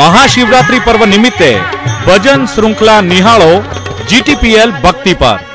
महाशिवरात्रि पर्व निमित्त भजन श्रृंखला निहाडो जीटीपीएल भक्ति पर